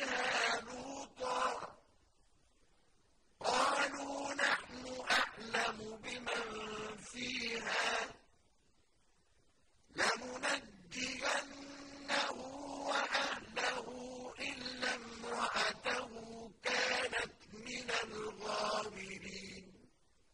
بها لوطا. قالوا نحن أعلم بمن فيها. لننجينه وأهله إلا امرأته كانت من الغالبين